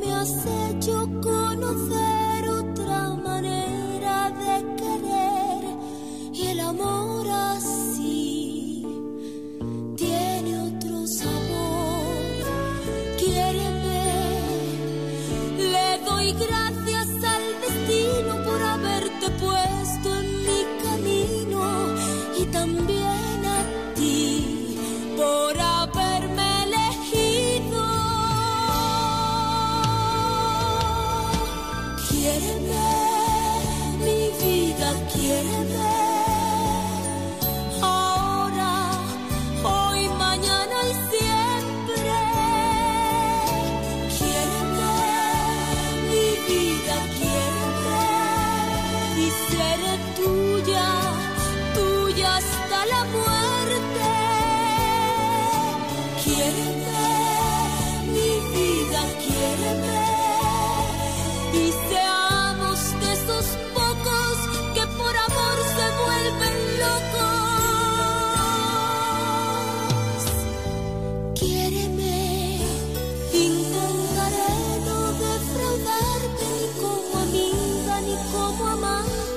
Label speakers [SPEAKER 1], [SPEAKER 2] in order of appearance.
[SPEAKER 1] me has hecho conocer otra manera de querer y el amor así tiene otro sabor. Quiéreme, le doy gracias. quiéreme, mi vida quiéreme. Ahora, hoy, mañana y siempre. Quiéreme, mi vida quiéreme. Y seré tuya, tuya hasta la muerte. Quiéreme. Hoa